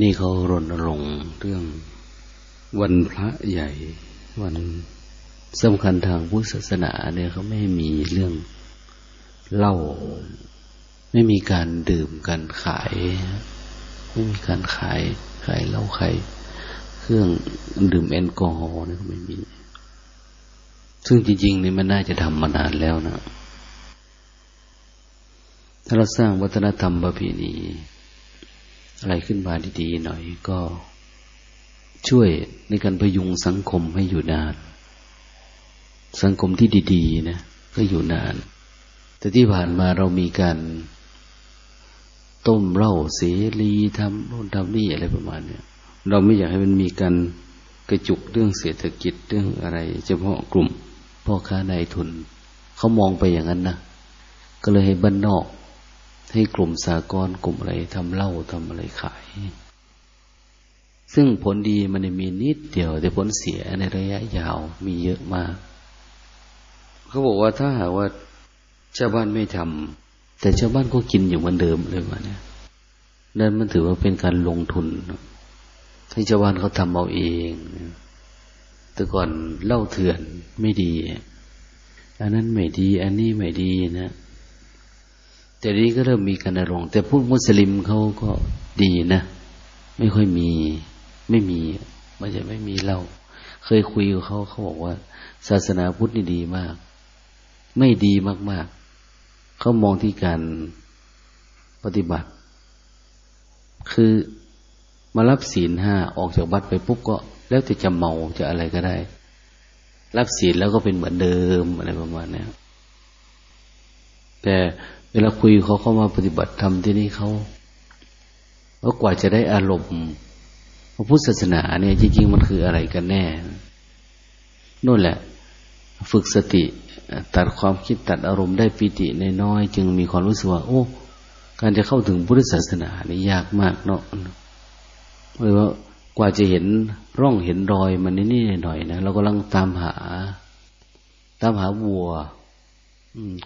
นี่เขารณรงค์เรื่องวันพระใหญ่ วันสำคัญทางพุทธศาสนาเนี่ยเขาไม่มีเรื่องเหล้าไม่มีการดื่มการขาย ไม่มีการขายขายเหล้าขายเครื่องดื่มแอลกอฮอล์เนี่ยไม่มี ซึ่งจริงๆนี่มันน่าจะทำมานานแล้วนะ ถ้าเราสร้างวัฒนธรรมประเพณี อะไรขึ้นมาดีๆหน่อยก็ช่วยในการพยุงสังคมให้อยู่นาน สังคมที่ดีๆนะก็อยู่นาน แต่ที่ผ่านมาเรามีการต้มเหล้าเสรีทำโน่นทำนี่อะไรประมาณเนี้ยเราไม่อยากให้มันมีการกระจุกเรื่องเศรษฐกิจเรื่องอะไร เฉพาะกลุ่มพ่อค้านายทุน เขามองไปอย่างนั้นนะก็เลยให้บ้านนอก ให้กลุ่มสากลกลุ่มอะไรทำเหล้าทำอะไรขาย ซึ่งผลดีมันมีนิดเดียว แต่ผลเสียในระยะยาวมีเยอะมาก เขาบอกว่าถ้าหากว่าชาวบ้านไม่ทำแต่ชาวบ้านก็กินอยู่เหมือนเดิมเลยมาเนี่ยนั่นมันถือว่าเป็นการลงทุนให้ชาวบ้านเขาทำเอาเอง แต่ก่อนเล่าเถื่อนไม่ดี อันนั้นไม่ดี อันนี้ไม่ดีนะ แต่นี้ก็เริ่มมีการรงแต่พวกมุสลิมเขาก็ดีนะ ไม่ค่อยมี ไม่มี มันจะไม่มีเล่าเคยคุยกับเขาเขาบอกว่า ศาสนาพุทธนี่ดีมาก ไม่ดีมาก ๆ เขามองที่การปฏิบัติ คือมารับศีลห้าออกจากวัดไปปุ๊บก็ แล้วแต่จะเมาจะอะไรก็ได้ รับศีลแล้วก็เป็นเหมือนเดิมอะไรประมาณนี้แต่ วลาคุยเขาเข้ามาปฏิบัติธรรมที่นี่เขาว่ากว่าจะได้อารมณ์พระพุทธศาสนาเนี่ยจริงๆมันคืออะไรกันแน่นู่นแหละ ฝึกสติ ตัดความคิดตัดอารมณ์ได้ปิติในน้อยจึงมีความรู้สึกว่า โอ้ การจะเข้าถึงพุทธศาสนานี่ยากมากเนาะเลยว่ากว่าจะเห็นร่องเห็นรอยมันนี่หน่อยนะเรากำลังตามหา ตามหาวัว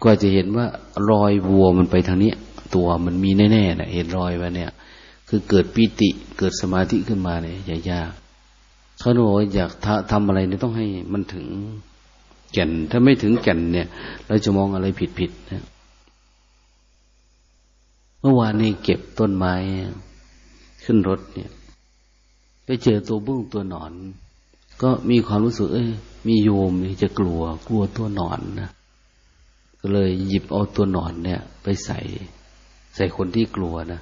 กว่าจะเห็นว่ารอยวัวมันไปทางนี้ตัวมันมีแน่ๆนะเห็นรอยไปเนี่ย คือเกิดปีติเกิดสมาธิขึ้นมาเนี่ยอย่ายากเขาบอกว่าอยากทำอะไรเนี่ยต้องให้มันถึงแก่น ถ้าไม่ถึงแก่นเนี่ย เราจะมองอะไรผิดๆนะเมื่อวานนี้เก็บต้นไม้ขึ้นรถเนี่ยไปเจอตัวบุ้งตัวหนอน ก็มีความรู้สึกเอ้ยมีโยมนี่จะกลัว กลัวตัวหนอนนะ ก็เลยหยิบเอาตัวหนอนเนี่ย ไปใส่ ใส่คนที่กลัวนะ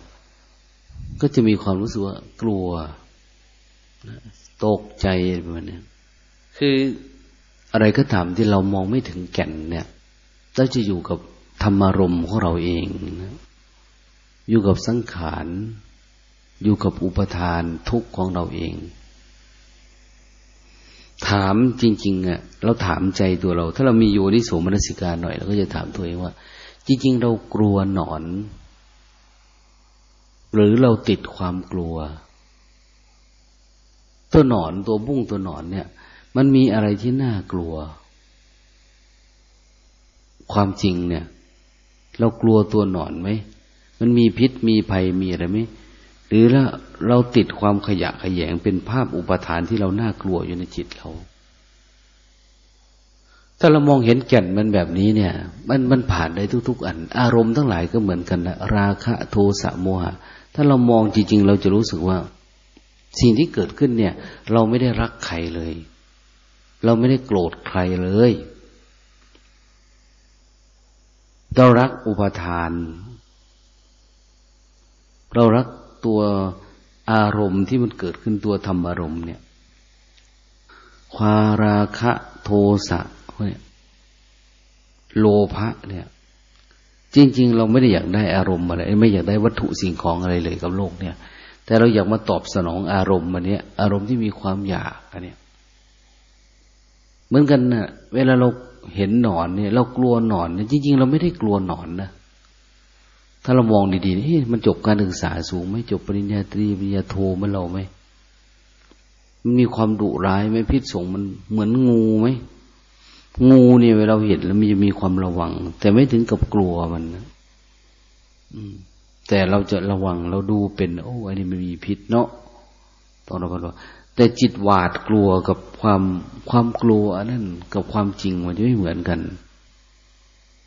ก็จะมีความรู้สึกว่ากลัวตกใจประมาณนี้คืออะไรก็ตามที่เรามองไม่ถึงแก่นเนี่ยเราจะอยู่กับธรรมารมของเราเองนะอยู่กับสังขาร อยู่กับอุปทานทุกข์ของเราเอง ถามจริงๆอะเราถามใจตัวเรา ถ้าเรามีโยนิโสมนสิการหน่อยเราก็จะถามตัวเองว่า จริง ๆ เรากลัวหนอน หรือเราติดความกลัว ตัวหนอนตัวบุ้งตัวหนอนเนี่ย มันมีอะไรที่น่ากลัว ความจริงเนี่ย เรากลัวตัวหนอนไหมมันมีพิษมีภัยมีอะไรไหม หรือแล้วเราติดความขยะขยงเป็นภาพอุปทานที่เราน่ากลัวอยู่ในจิตเรา ถ้าเรามองเห็นแก่นมันแบบนี้เนี่ย มันมันผ่านได้ทุก ๆ อัน อารมณ์ทั้งหลายก็เหมือนกันนะราคะโทสะโมหะ ถ้าเรามองจริง ๆ เราจะรู้สึกว่า สิ่งที่เกิดขึ้นเนี่ย เราไม่ได้รักใครเลย เราไม่ได้โกรธใครเลยเรารักอุปทาน เรารัก ตัวอารมณ์ที่มันเกิดขึ้นตัวธรรมอารมณ์เนี่ยควาราคะโทสะเนี่ยโลภะเนี่ย จริง ๆ เราไม่ได้อยากได้อารมณ์อะไร ไม่อยากได้วัตถุสิ่งของอะไรเลยกับโลกเนี่ย แต่เราอยากมาตอบสนองอารมณ์มันเนี้ยอารมณ์ที่มีความอยากอันเนี้ยเหมือนกันนะ่ะ เวลาเราเห็นหนอนเนี่ย เรากลัวหนอนเนี่ยจริง ๆ เราไม่ได้กลัวหนอนนะ ถ้าเรามองดีๆนี่มันจบการศึกษาสูงไหมจบปริญญาตรีปริญญาโทเมื่อเราไหมมันมีความดุร้ายไหมพิษสงมันเหมือนงูไหมงูเนี่ยเวลาเห็นแล้วมันจะมีความระวัง แต่ไม่ถึงกับกลัวมันนะแต่เราจะระวังเราดูเป็น โอ้อันนี้มันมีพิษเนาะต้องระวังแต่จิตหวาดกลัวกับความความกลัวนนั้นกับความจริงมันจะไม่เหมือนกัน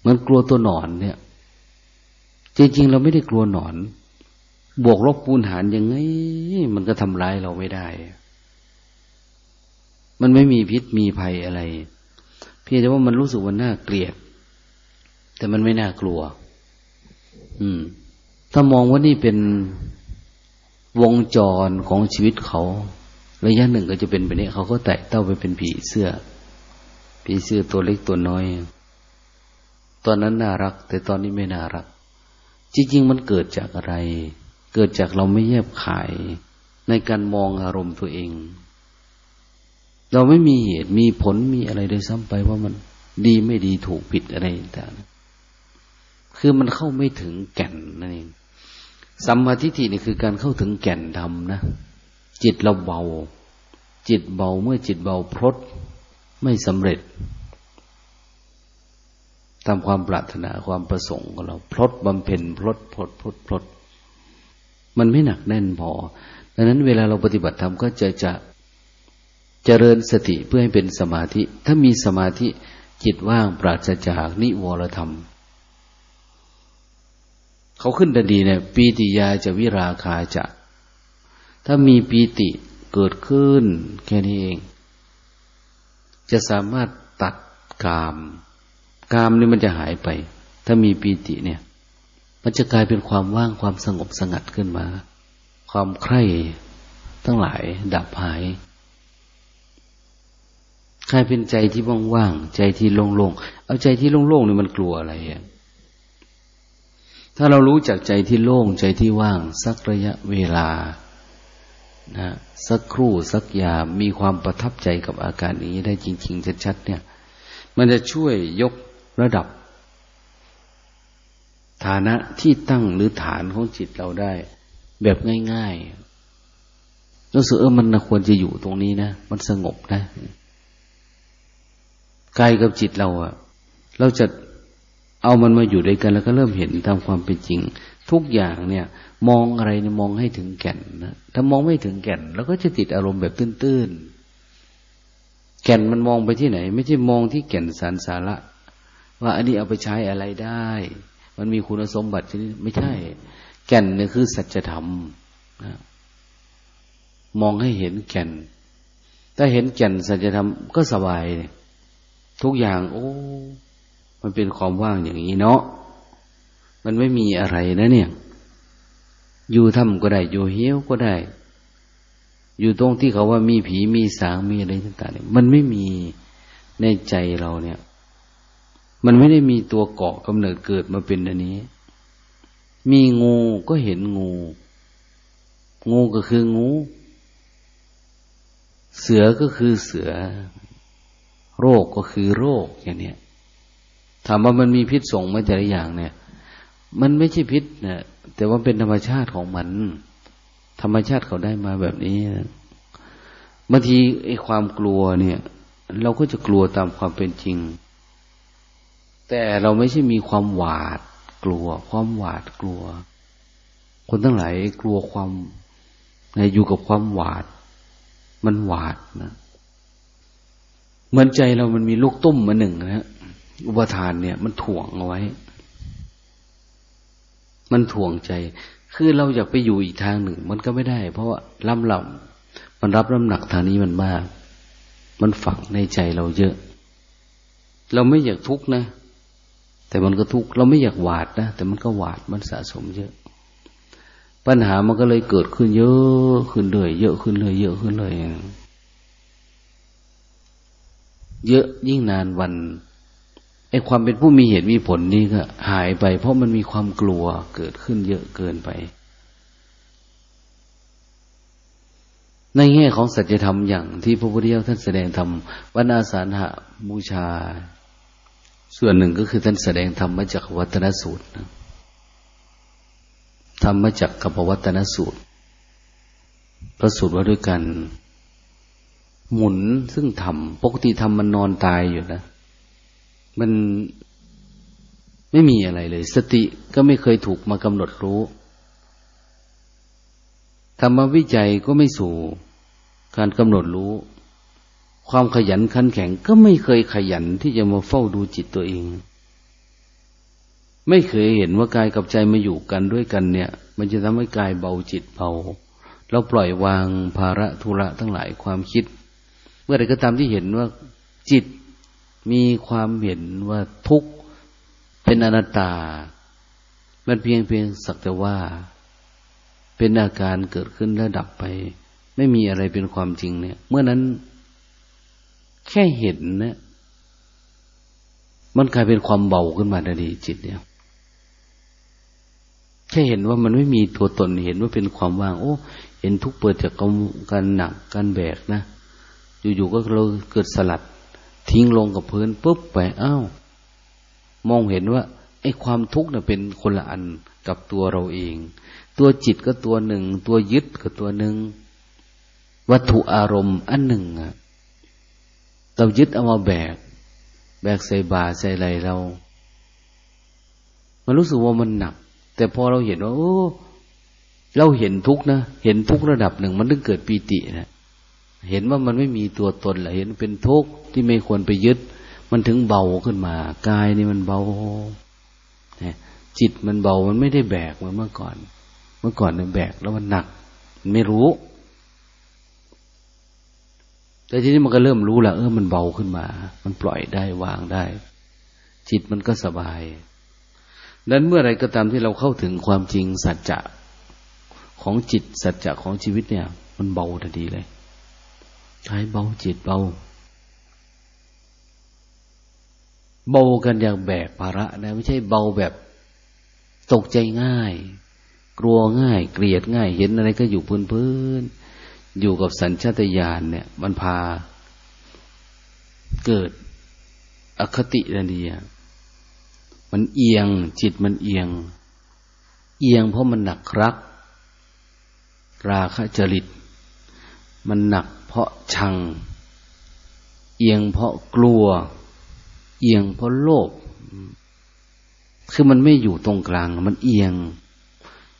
มันกลัวตัวหนอนเนี่ย จริงๆเราไม่ได้กลัวหนอน บวกลบปูนหารยังไง มันก็ทำร้ายเราไม่ได้ มันไม่มีพิษมีภัยอะไร เพียงแต่ว่ามันรู้สึกว่าน่าเกลียด แต่มันไม่น่ากลัว อืม ถ้ามองว่านี่เป็นวงจรของชีวิตเขา ระยะหนึ่งก็จะเป็นแบบนี้ เขาก็แตะเต้าไปเป็นผีเสื้อ ผีเสื้อตัวเล็กตัวน้อย ตอนนั้นน่ารัก แต่ตอนนี้ไม่น่ารัก จริง ๆ มันเกิดจากอะไร เกิดจากเราไม่แยบขายในการมองอารมณ์ตัวเอง เราไม่มีเหตุมีผลมีอะไรเลยซ้ำไปว่ามันดีไม่ดีถูกผิดอะไรต่างคือมันเข้าไม่ถึงแก่นนั่นเองสัมมาทิฏฐินี่คือการเข้าถึงแก่นธรรมนะ จิตเราเบา จิตเบาเมื่อจิตเบาพรตไม่สำเร็จ ตามความปรารถนาความประสงค์ของเรา พลดบำเพ็ญพลดพลดพลดพลดมันไม่หนักแน่นพอ ดังนั้นเวลาเราปฏิบัติธรรมก็จะจะเจริญสติเพื่อให้เป็นสมาธิ ถ้ามีสมาธิจิตว่างปราศจากนิวรธรรม เขาขึ้นดันดีเนี่ยปีติยาจะวิราคาจะ ถ้ามีปีติเกิดขึ้นแค่นี้เอง จะสามารถตัดกาม กามนี่มันจะหายไป ถ้ามีปีติเนี่ย มันจะกลายเป็นความว่างความสงบสงัดขึ้นมา ความใคร่ทั้งหลายดับหายกลายเป็นใจที่ว่างๆใจที่โล่งๆเอาใจที่โล่งๆนี่มันกลัวอะไรอะถ้าเรารู้จักใจที่โล่งใจที่ว่าง สักระยะเวลานะสักครู่สักยามมีความประทับใจกับอาการนี้ได้จริง ๆ ชัดๆเนี่ย มันจะช่วยยก ระดับ ฐานะที่ตั้งหรือฐานของจิตเราได้ แบบง่ายๆรู้สึกเออมันควรจะอยู่ตรงนี้นะ มันสงบนะกายกับจิตเราอะเราจะเอามันมาอยู่ด้วยกัน แล้วก็เริ่มเห็นตามความเป็นจริง ทุกอย่างเนี่ย มองอะไรเนี่ยมองให้ถึงแก่นนะถ้ามองไม่ถึงแก่นเราก็จะติดอารมณ์แบบตื้นๆแก่นมันมองไปที่ไหน ไม่ใช่มองที่แก่นสารสาระ ว่าอันนี้เอาไปใช้อะไรได้ มันมีคุณสมบัติชนิดไม่ใช่ แก่นเนี่คือสัจธรรมนะมองให้เห็นแก่น ถ้าเห็นแก่นสัจธรรมก็สบาย ทุกอย่าง โอ้ มันเป็นความว่างอย่างนี้เนาะ มันไม่มีอะไรนะเนี่ย อยู่ทำก็ได้ อยู่เหี้ยวก็ได้ อยู่ตรงที่เขาว่ามีผีมีสางมีอะไรต่างๆมันไม่มีในใจเราเนี่ย มันไม่ได้มีตัวเกาะกำเนิดเกิดมาเป็นอันนี้ มีงูก็เห็นงู งูก็คืองู เสือก็คือเสือ โรคก็คือโรคอย่างเนี้ยถามว่ามันมีพิษส่งมาแต่ละอย่างเนี่ย มันไม่ใช่พิษนะแต่ว่าเป็นธรรมชาติของมัน ธรรมชาติเขาได้มาแบบนี้บางทีไอ้ความกลัวเนี่ย เราก็จะกลัวตามความเป็นจริง แต่เราไม่ใช่มีความหวาดกลัว ความหวาดกลัว คนทั้งหลายกลัวความอยู่กับความหวาด มันหวาดนะเหมือนใจเรามันมีลูกตุ้มมาหนึ่งนะอุปทานเนี่ย มันถ่วงเอาไว้ มันถ่วงใจ คือเราอยากไปอยู่อีกทางหนึ่ง มันก็ไม่ได้ เพราะว่าล่ำลำมันรับน้ำหนักทางนี้มันมาก มันฝังในใจเราเยอะ เราไม่อยากทุกข์นะ แต่มันก็ทุกข์เราไม่อยากหวาดนะ แต่มันก็หวาดมันสะสมเยอะ ปัญหามันก็เลยเกิดขึ้นเยอะขึ้นเลยเยอะขึ้นเลยเยอะขึ้นเลยเยอะยิ่งนานวันไอ้ความเป็นผู้มีเหตุมีผลนี่ก็หายไป เพราะมันมีความกลัวเกิดขึ้นเยอะเกินไป ในแง่ของสัจธรรมอย่างที่พระพุทธเจ้าท่านแสดงธรรมวันอาสาหะบูชา ส่วนหนึ่งก็คือท่านแสดงธรรมจากวัตนสูตรธรรมจากกับวัตนสูตร พระสูตรว่าด้วยกัน หมุนซึ่งธรรมปกติธรรมมันนอนตายอยู่นะ มันไม่มีอะไรเลย สติก็ไม่เคยถูกมากำหนดรู้ ธรรมวิจัยก็ไม่สู่การกำหนดรู้ ความขยันขันแข็งก็ไม่เคยขยันที่จะมาเฝ้าดูจิตตัวเอง ไม่เคยเห็นว่ากายกับใจมาอยู่กันด้วยกันเนี่ย มันจะทำให้กายเบาจิตเบาเราปล่อยวางภาระธุระทั้งหลายความคิด เมื่อใดก็ตามที่เห็นว่าจิตมีความเห็นว่าทุกข์เป็นอนัตตา มันเพียงเพียงสักแต่ว่า เป็นอาการเกิดขึ้นแล้วดับไป ไม่มีอะไรเป็นความจริงเนี่ย เมื่อนั้น แค่เห็นเนี่ยมันกลายเป็นความเบาขึ้นมาทันทีจิตเนี่ยแค่เห็นว่ามันไม่มีตัวตนเห็นว่าเป็นความว่าง โอ้ เห็นทุกเปิดจากการหนักการแบกนะ อยู่ๆก็เราเกิดสลัด ทิ้งลงกับพื้นปุ๊บไปอ้าวมองเห็นว่าไอ้ความทุกข์เนี่ยเป็นคนละอันกับตัวเราเอง ตัวจิตก็ตัวหนึ่ง ตัวยึดก็ตัวหนึ่ง วัตถุอารมณ์อันหนึ่งอะ เรายึดเอามาแบก แบกใส่บาใส่ไหลเรา มันรู้สึกว่ามันหนัก แต่พอเราเห็นว่าโอ้เราเห็นทุกนะ เห็นทุกระดับหนึ่ง มันถึงเกิดปีตินะ เห็นว่ามันไม่มีตัวตนแหละเห็นเป็นทุกข์ที่ไม่ควรไปยึด มันถึงเบาขึ้นมากายนี่มันเบาจิตมันเบามันไม่ได้แบกเหมือนเมื่อก่อน เมื่อก่อนเนี่ยแบกแล้วมันหนัก มันไม่รู้ แต่ทีนี้มันก็เริ่มรู้ล้วเออมันเบาขึ้นมา มันปล่อยได้วางได้ จิตมันก็สบายนั้นเมื่อไรก็ตามที่เราเข้าถึงความจริงสัจจะของจิตสัจจะของชีวิตเนี่ย มันเบาทันทีเลยใช้เบาจิตเบาเบากันอย่างแบกภาระนะไม่ใช่เบาแบบตกใจง่าย กลัวง่าย เกลียดง่าย เห็นอะไรก็อยู่พื้นพื้น อยู่กับสัญชาตญาณเนี่ย มันพาเกิดอคตินันดีมันเอียง จิตมันเอียง เอียงเพราะมันหนักรัก ราคะจริต มันหนักเพราะชัง เอียงเพราะกลัว เอียงเพราะโลภคือมันไม่อยู่ตรงกลาง มันเอียง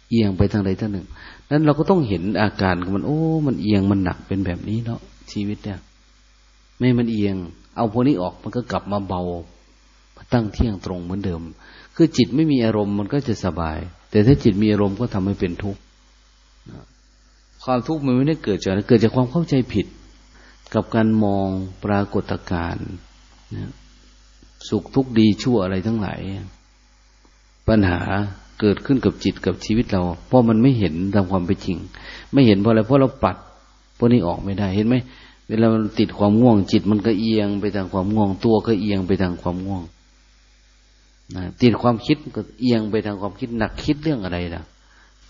เอียงไปทางใดทางหนึ่ง นั้นเราก็ต้องเห็นอาการของมัน โอ้ มันเอียงมันหนักเป็นแบบนี้เนาะชีวิตเนี่ย ไม่มันเอียง เอาพวกนี้ออกมันก็กลับมาเบาตั้งเที่ยงตรงเหมือนเดิม คือจิตไม่มีอารมณ์มันก็จะสบาย แต่ถ้าจิตมีอารมณ์ก็ทำให้เป็นทุกข์ความทุกข์มันไม่ได้เกิดจากเกิดจากความเข้าใจผิด กับการมองปรากฏการณ์สุขทุกข์ดีชั่วอะไรทั้งหลายปัญหา เกิดขึ้นกับจิตกับชีวิตเรา เพราะมันไม่เห็นตามความเป็นจริง ไม่เห็นเพราะอะไร เพราะเราปัดพวกนี้ออกไม่ได้ เห็นไหม เวลามันติดความง่วง จิตมันก็เอียงไปทางความง่วง ตัวก็เอียงไปทางความง่วงนะติดความคิดก็เอียงไปทางความคิดหนักคิดเรื่องอะไรล่ะ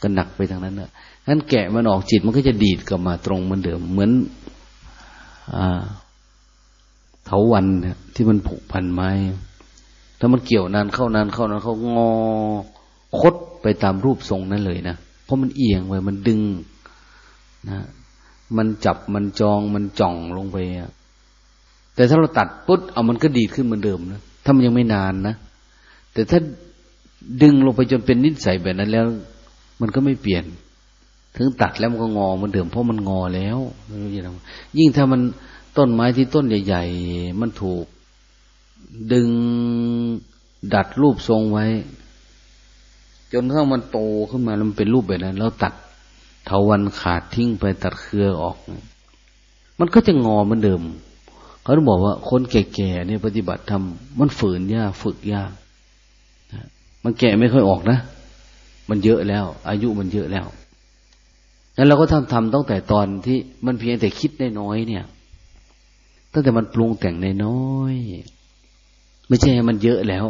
ก็หนักไปทางนั้นเนะนั้นแกะมันออกจิตมันก็จะดีดกลับมาตรงเหมือนเดิม เหมือน อ่าเถาวันเนี่ยที่มันผูกพันไม้ถ้ามันเกี่ยวนานเข้านานเข้านานเข้างอ คดไปตามรูปทรงนั้นเลยนะ เพราะมันเอียงไปมันดึงนะ มันจับมันจองมันจ่องลงไปอะแต่ถ้าเราตัดปุ๊บเอามันก็ดีดขึ้นเหมือนเดิมนะถ้ามันยังไม่นานนะแต่ถ้าดึงลงไปจนเป็นนิสัยแบบนั้นแล้ว มันก็ไม่เปลี่ยน ถึงตัดแล้วมันก็งอเหมือนเดิมเพราะมันงอแล้วยิ่งถ้ามันต้นไม้ที่ต้นใหญ่ ๆ มันถูก ดึงดัดรูปทรงไว้ จนถ้ามันโตขึ้นมาแล้วมันเป็นรูปแบบนั้น แล้วตัดเถาวันขาดทิ้งไปตัดเครือออก มันก็จะงอเหมือนเดิม เขาต้องบอกว่าคนแก่ๆเนี่ยปฏิบัติทำมันฝืนยากฝึกยากมันแก่ไม่ค่อยออกนะ มันเยอะแล้ว อายุมันเยอะแล้วงั้นเราก็ทำทำตั้งแต่ตอนที่มันเพียงแต่คิดได้น้อยเนี่ย ตั้งแต่มันปรุงแต่งในน้อย ไม่ใช่มันเยอะแล้ว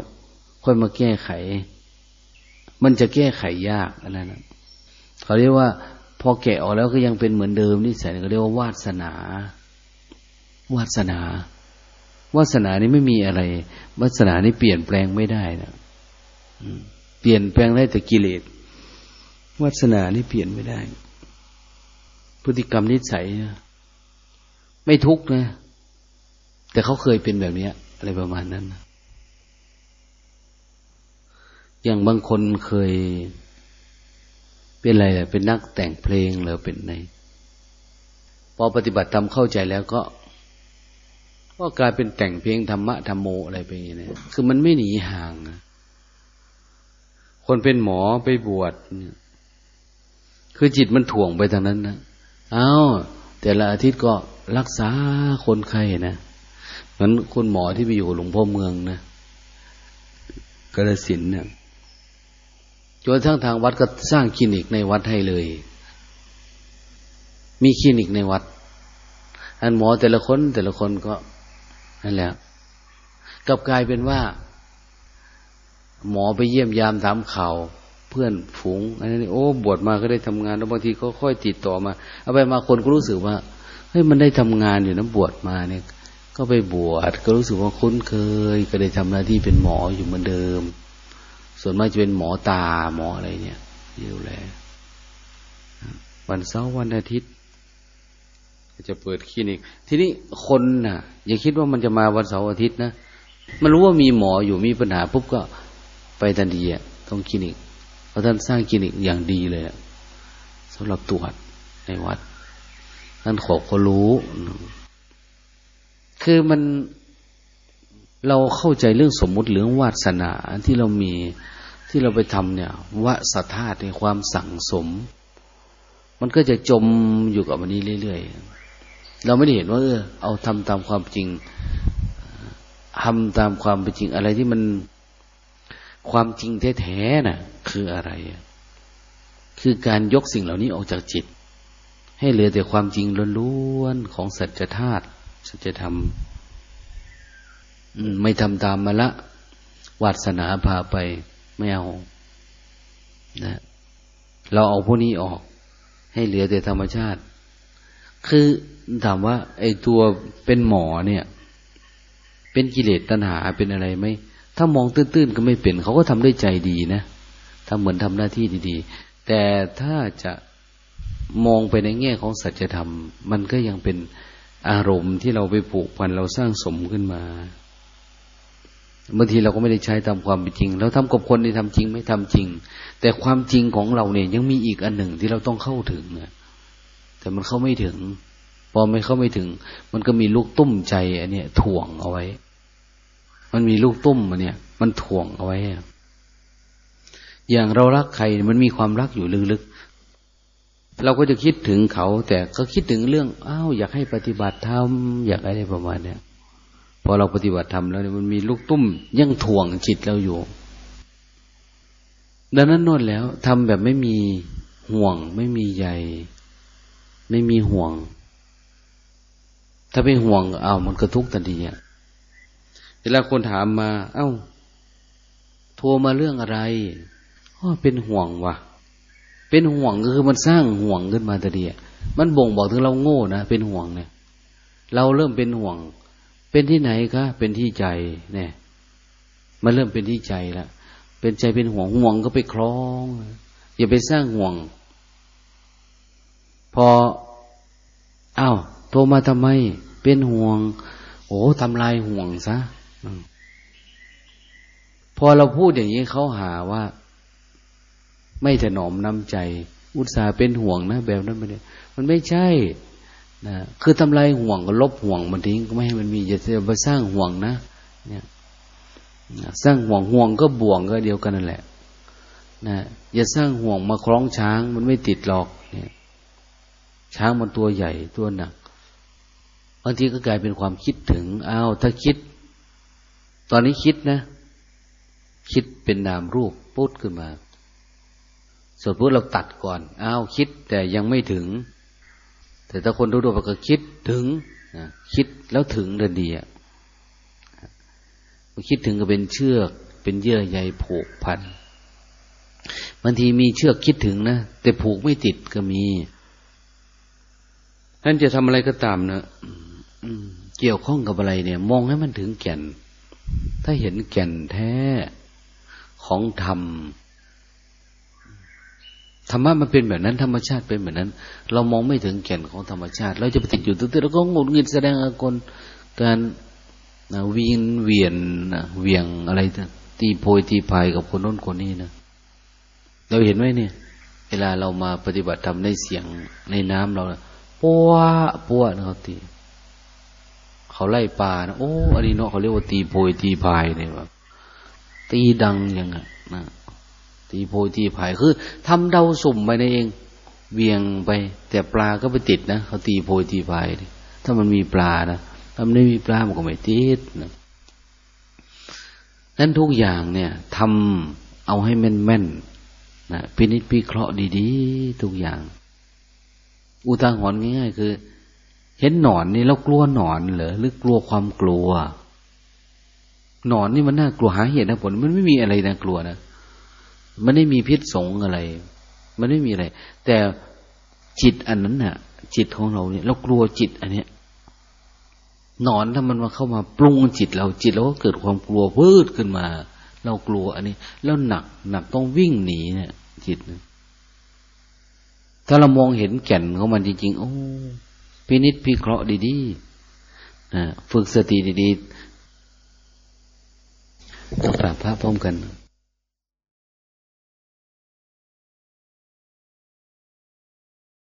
ค่อยมาแก้ไข มันจะแก้ไขยากอันนั้นเขาเรียกว่า พอแกะออกแล้วก็ยังเป็นเหมือนเดิมนี่ใส่เขาเรียกว่าวาสนา วาสนา วาสนานี่ไม่มีอะไร วาสนานี่เปลี่ยนแปลงไม่ได้นะเปลี่ยนแปลงได้แต่กิเลสวาสนานี่เปลี่ยนไม่ได้ พฤติกรรมนิสัยไม่ทุกนะแต่เขาเคยเป็นแบบนี้อะไรประมาณนั้น อย่างบางคนเคย เป็นอะไรเป็นนักแต่งเพลงหรือเป็นไงพอปฏิบัติทำเข้าใจแล้วก็ ก็กลายเป็นแต่งเพลงธรรมะธรรมโมอะไรไปอย่างนี้คือมันไม่หนีห่างคนเป็นหมอไปบวชคือจิตมันถ่วงไปทางนั้นนะเอา้า แต่ละอาทิตย์ก็รักษาคนไข้นะเหมือนคุณหมอที่ไปอยู่หลวงพ่อเมืองนะกระสินเนี่ย จนทั้งทางวัดก็สร้างคลินิกในวัดให้เลย มีคลินิกในวัด อันหมอแต่ละคนแต่ละคนก็นั่นแหละกับกลายเป็นว่า หมอไปเยี่ยมยามถามข่าวเพื่อนฝูงอันนี้โอ้บวชมาก็ได้ทำงานแล้วบางทีก็ค่อยติดต่อมา เอาไปมาคนก็รู้สึกว่าเฮ้ยมันได้ทำงานอยู่นะบวชมาเนี่ย ก็ไปบวชก็รู้สึกว่าคุ้นเคย ก็ได้ทำหน้าที่เป็นหมออยู่เหมือนเดิม ส่วนมากจะเป็นหมอตาหมออะไรเนี่ยดูแลวันเสาร์วันอาทิตย์จะเปิดคลินิก ทีนี้คนน่ะ อย่าคิดว่ามันจะมาวันเสาร์อาทิตย์นะมันรู้ว่ามีหมออยู่มีปัญหาปุ๊บก็ไปทันทีอะต้องคลินิกเพราะท่านสร้างคลินิกอย่างดีเลยสำหรับตรวจในวัดท่านขอเขารู้ คือมัน เราเข้าใจเรื่องสมมุติเรื่องวาสนาที่เรามีที่เราไปทำเนี่ยวาสธาตุในความสั่งสม มันก็จะจมอยู่กับมันนี้เรื่อยๆเราไม่ได้เห็นว่าเออเอาทำตามความจริงทำตามความเป็นจริงอะไรที่มันความจริงแท้ๆน่ะ คืออะไร คือการยกสิ่งเหล่านี้ออกจากจิต ให้เหลือแต่ความจริงล้วนๆของสัจธาตุสัจธรรม ไม่ทำตามมาละวาสนาพาไปไม่เอานะเราเอาพวกนี้ออก ให้เหลือแต่ธรรมชาติ คือถามว่า ไอ้ตัวเป็นหมอเนี่ย เป็นกิเลสตัณหาเป็นอะไรไหมถ้ามองตื้นๆก็ไม่เป็น เขาก็ทำด้วยใจดีนะทำเหมือนทำหน้าที่ดีๆ แต่ถ้าจะมองไปในแง่ของสัจธรรม มันก็ยังเป็นอารมณ์ที่เราไปผูกพันเราสร้างสมขึ้นมา บางทีเราก็ไม่ได้ใช้ตามความเป็นจริง เราทำกับคนที่ทำจริงไม่ทำจริง แต่ความจริงของเราเนี่ยยังมีอีกอันหนึ่งที่เราต้องเข้าถึงแต่มันเข้าไม่ถึง พอไม่เข้าไม่ถึง มันก็มีลูกตุ้มใจอันเนี้ยถ่วงเอาไว้ มันมีลูกตุ้มมันเนี่ยมันถ่วงเอาไว้ อย่างเรารักใครมันมีความรักอยู่ลึกๆ เราก็จะคิดถึงเขา แต่ก็คิดถึงเรื่องอ้าวอยากให้ปฏิบัติธรรมอยากอะไรประมาณเนี้ย พอเราปฏิบัติธรรมแล้วเนี่ยมันมีลูกตุ้มยังถ่วงจิตเราอยู่ ดังนั้นนนแล้วทำแบบไม่มีห่วง ไม่มีใยไม่มีห่วง ถ้าไม่ห่วงเอามันกระทุกทันทีอะเวลาคนถามมา เอา้า โทรมาเรื่องอะไรก็เป็นห่วงวะเป็นห่วงก็คือมันสร้างห่วงขึ้นมาแต่เดียมันบ่งบอกถึงเราโง่นะเป็นห่วงเนี่ย เราเริ่มเป็นห่วง เป็นที่ไหนคะ เป็นที่ใจ เนี่ย มันเริ่มเป็นที่ใจแล้วเป็นใจเป็นห่วงห่วงก็ไปคล้อง อย่าไปสร้างห่วง พออ้าวโทรมาทำไม เป็นห่วง โอ้ทำลายห่วงซะพอเราพูดอย่างนี้เขาหาว่า ไม่ถนอมน้ำใจ อุตส่าห์เป็นห่วงนะแบบนั้นมันเนี่ยมันไม่ใช่ นะคือทำลายห่วงก็ลบห่วงมันทิ้งก็ไม่ให้มันมีอย่าไปสร้างห่วงนะเนี่ยสร้างห่วงห่วงก็บ่วงก็เดียวกันนั่นแหละนะอย่าสร้างห่วงมาคล้องช้างมันไม่ติดหรอกเนี่ยช้างมันตัวใหญ่ตัวหนักบางทีก็กลายเป็นความคิดถึงอ้าวถ้าคิด ตอนนี้คิดนะ คิดเป็นนามรูปปุ๊ดขึ้นมาส่วนพูดเราตัดก่อนอ้าวคิดแต่ยังไม่ถึง แต่ถ้าคนทั่วไปก็คิดถึงนะคิดแล้วถึงเดินดีอะคิดถึงก็เป็นเชือก เป็นเยื่อใยผูกพันบางทีมีเชือกคิดถึงนะแต่ผูกไม่ติดก็มีท่านจะทำอะไรก็ตามนะเกี่ยวข้องกับอะไรเนี่ย มองให้มันถึงแก่น ถ้าเห็นแก่นแท้ของธรรม ธรรมะมันเป็นแบบนั้น ธรรมชาติเป็นแบบนั้น เรามองไม่ถึงแก่นของธรรมชาติ เราจะไปติดอยู่ตื้อๆแล้วก็งดเงินแสดงอากลการวินเวียนเวียงอะไรตีโพยตีพายกับคนโน้นคนนี้นะเราเห็นไหมเนี่ย เวลาเรามาปฏิบัติทำในเสียงในน้ำเราปัวปัวนะเขาตีเขาไล่ปลานะโอ้อันนี้เนาะเขาเรียกว่าตีโพยตีพายเนี่ยแบบตีดังย่างเงี้ยนะ ตีโพยตีพายคือทำเดาสุ่มไปในเองเวียงไป แต่ปลาก็ไปติดนะเขาตีโพยตีพายถ้ามันมีปลานะถ้ามันไม่มีปลามันก็ไม่ติดนะนั้นทุกอย่างเนี่ยทำเอาให้แม่นแม่นนะพินิจพิเคราะห์ดีๆ ทุกอย่าง อุทาหรณ์ง่ายๆ คือ เห็นหนอนนี่เรากลัวหนอนเหรอหรือกลัวความกลัว หนอนนี่มันน่ากลัวหาเหตุนะผลมันไม่มีอะไรน่ากลัวนะ มันไม่มีพิษสงอะไร มันไม่มีอะไร แต่จิตอันนั้นน่ะ จิตของเราเนี่ยเรากลัวจิต อันเนี้ยหนอนถ้ามันมาเข้ามาปรุงจิตเราจิตเราก็เกิดความกลัวพืดขึ้นมา เรากลัวอันนี้ แล้วหนักหนักต้องวิ่งหนีเนี่ย จิตถ้าเรามองเห็นแก่นของมันจริงๆโอ้พินิษพิเคราะห์ดีๆนะฝึกสติดีๆต้องกราบพระพร้อมกัน